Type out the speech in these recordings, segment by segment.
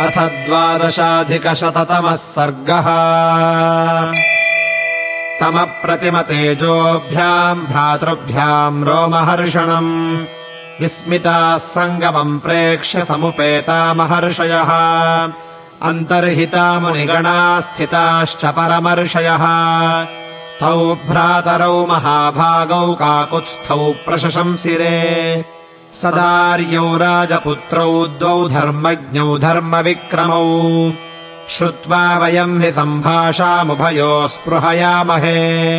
अथ द्वादशाधिकशततमः सर्गः। तमप्रतिमतेजोभ्याम् भ्रातृभ्याम् रोमहर्षणम्। विस्मिताः सङ्गमम् प्रेक्ष्य समुपेता महर्षयः। अन्तर्हिता मुनिगणा स्थिताश्च परमर्षयः। तौ भ्रातरौ महाभागौ काकुत्स्थौ प्रशशंसिरे सदार्यौ राजपुत्रौ द्वौ धर्मज्ञौ धर्मविक्रमौ। श्रुत्वा वयम् हि सम्भाषामुभयो स्पृहयामहे।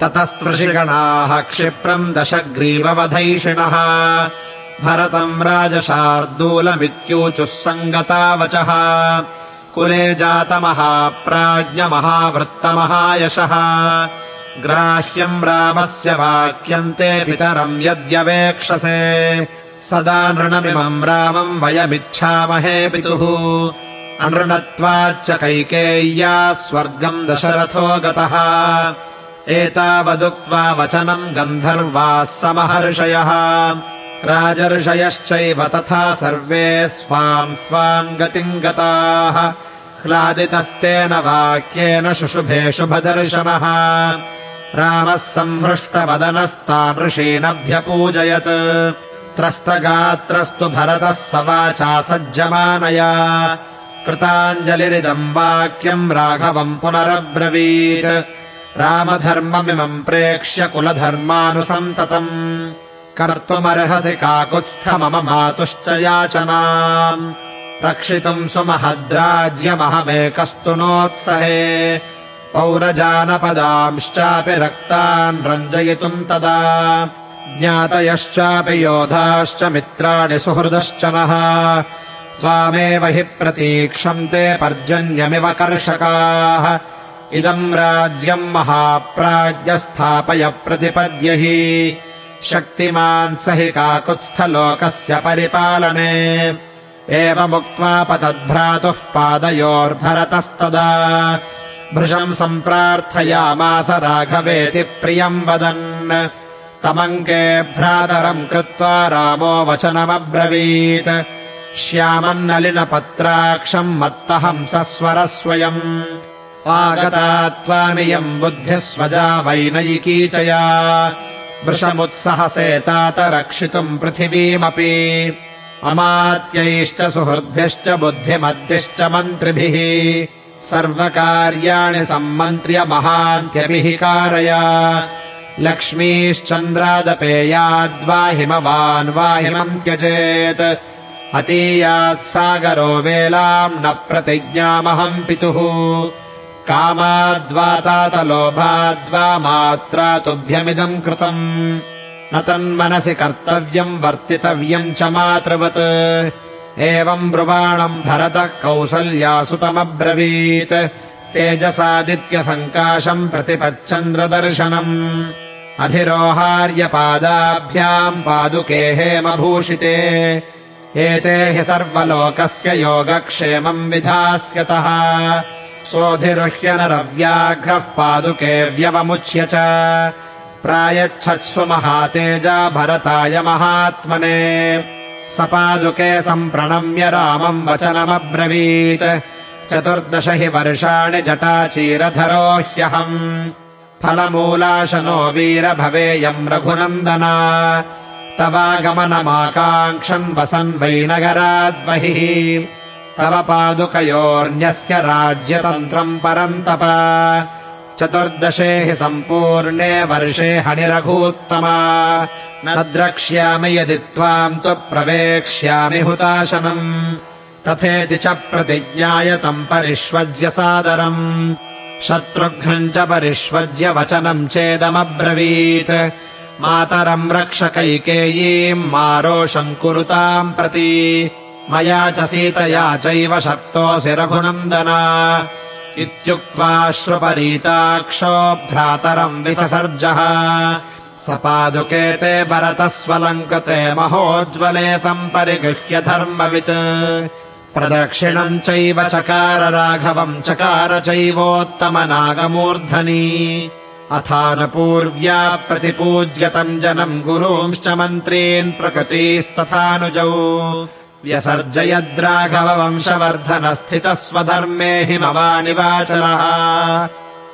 ततस्त्रिषिगणाः क्षिप्रम् दशग्रीववधैषिणः। भरतम् राजशार्दूलमित्यूचुः सङ्गता वचः कुले जातमहाप्राज्ञमहावृत्तमहायशः। ग्राह्यम् रामस्य वाक्यम् ते पितरम् यद्यवेक्षसे सदा नृणमिमम् रामम् वयमिच्छामहे पितुः। अनृणत्वाच्च कैकेय्या स्वर्गम् दशरथो गतः। एतावदुक्त्वा वचनम् गन्धर्वाः समहर्षयः। राजर्षयश्चैव तथा सर्वे स्वाम् स्वाम् गतिम् गताः। ह्लादितस्तेन वाक्येन शुशुभे शुभदर्शनः। रामः संहृष्टवदनस्तान् ऋषीनभ्यपूजयत् त्रस्तगात्रस्तु भरतः स वाचा सज्जमानया। कृताञ्जलिरिदम् वाक्यम् राघवम् पुनरब्रवीत्। रामधर्ममिमम् प्रेक्ष्य कुलधर्मानुसन्ततम्। कर्तुमर्हसि काकुत्स्थ मम मातुश्च याचनाम्। रक्षितुम् सुमहद्राज्यमहमेकस्तु नोत्सहे पौरजानपदांश्चापि रक्तान् रञ्जयितुम् तदा ज्ञातयश्चापि योधाश्च मित्राणि सुहृदश्च नः। त्वामेव हि प्रतीक्षन्ते पर्जन्यमिव कर्षकाः। इदम् राज्यम् महाप्राज्यस्थापय प्रतिपद्य हि शक्तिमान् हि काकुत्स्थलोकस्य परिपालने। एवमुक्त्वा पतद्भ्रातुः पादयोर्भरतस्तदा। भृशम् सम्प्रार्थयामास राघवेति प्रियम् वदन् तमङ्के भ्रातरम् कृत्वा रामो वचनमब्रवीत्। श्यामन्नलिनपत्राक्षम् मत्तहंसस्वरः स्वयम् आगता त्वामियम् बुद्धिः स्वजा या वृषमुत्सहसे तात रक्षितुम् पृथिवीमपि। अमात्यैश्च सुहृद्भ्यश्च बुद्धिमद्भिश्च मन्त्रिभिः। सर्वकार्याणि सम्मन्त्र्य महान्त्यभिः कारय लक्ष्मीश्चन्द्रादपेयाद्वाहिमवान् वाहिमम् त्यजेत्। अतीयात्सागरो वेलाम् न प्रतिज्ञामहम् पितुः। कामाद्वा तातलोभाद्वा मात्रा तुभ्यमिदम् कृतम्। न तन्मनसि कर्तव्यम् वर्तितव्यम् च मातृवत्। एवम् ब्रुवाणम् भरतः कौसल्यासुतमब्रवीत् तेजसादित्यसङ्काशम् प्रतिपच्चन्द्रदर्शनम् अधिरोहार्यपादाभ्याम् पादुके हेमभूषिते। एते हि सर्वलोकस्य योगक्षेमम् विधास्यतः। सोऽधिरुह्य नरव्याघ्रः पादुके व्यवमुच्य च। प्रायच्छत्सु महातेजा भरताय महात्मने। स पादुके सम्प्रणम्य रामम् वचनमब्रवीत्। चतुर्दश हि वर्षाणि जटाचीरधरो ह्यहम् फलमूलाशनो वीर भवेयम् रघुनन्दना। तवागमनमाकाङ्क्षन् वसन् वैनगराद्बहिः। तव पादुकयोर्न्यस्य राज्यतन्त्रम् परन्तप। चतुर्दशे हि सम्पूर्णे वर्षे हनिरघूत्तमा। न द्रक्ष्यामि यदि त्वाम् तु प्रवेक्ष्यामि हुताशनम्। तथेति च प्रतिज्ञाय तम् परिष्वज्य सादरम् शत्रुघ्नम् च परिष्वज्य वचनम् चेदमब्रवीत्। मातरम् रक्षकैकेयीम् मारोषम् कुरुताम् प्रति। मया च सीतया चैव शक्तोऽसि रघुनन्दना। इत्युक्त्वाश्रुपरीताक्षो भ्रातरम् विससर्जः। स पादुके ते भरतस्वलङ्कृते महोज्ज्वले सम्परिगृह्य धर्मवित् प्रदक्षिणम् चैव चकार राघवम् चकार चैवोत्तमनागमूर्धनि। अथानुपूर्व्या प्रतिपूज्यतम् जनम् गुरूंश्च मन्त्रीन् प्रकृतिस्तथानुजौ। व्यसर्जयद्राघववंशवर्धनस्थितः स्वधर्मे हिमवानिवाचलः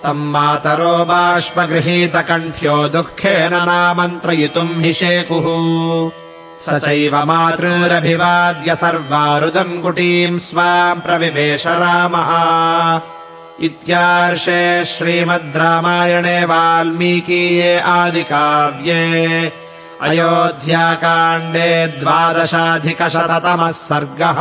तम् मातरो बाष्पगृहीतकण्ठ्यो दुःखेन नामन्त्रयितुम् हि शेकुः स चैव मातृरभिवाद्य सर्वारुदङ्कुटीम् स्वाम् प्रविवेश रामः। इत्यार्षे श्रीमद् रामायणे वाल्मीकीये आदिकाव्ये। अयोध्याकाण्डे द्वादशाधिकशततमः सर्गः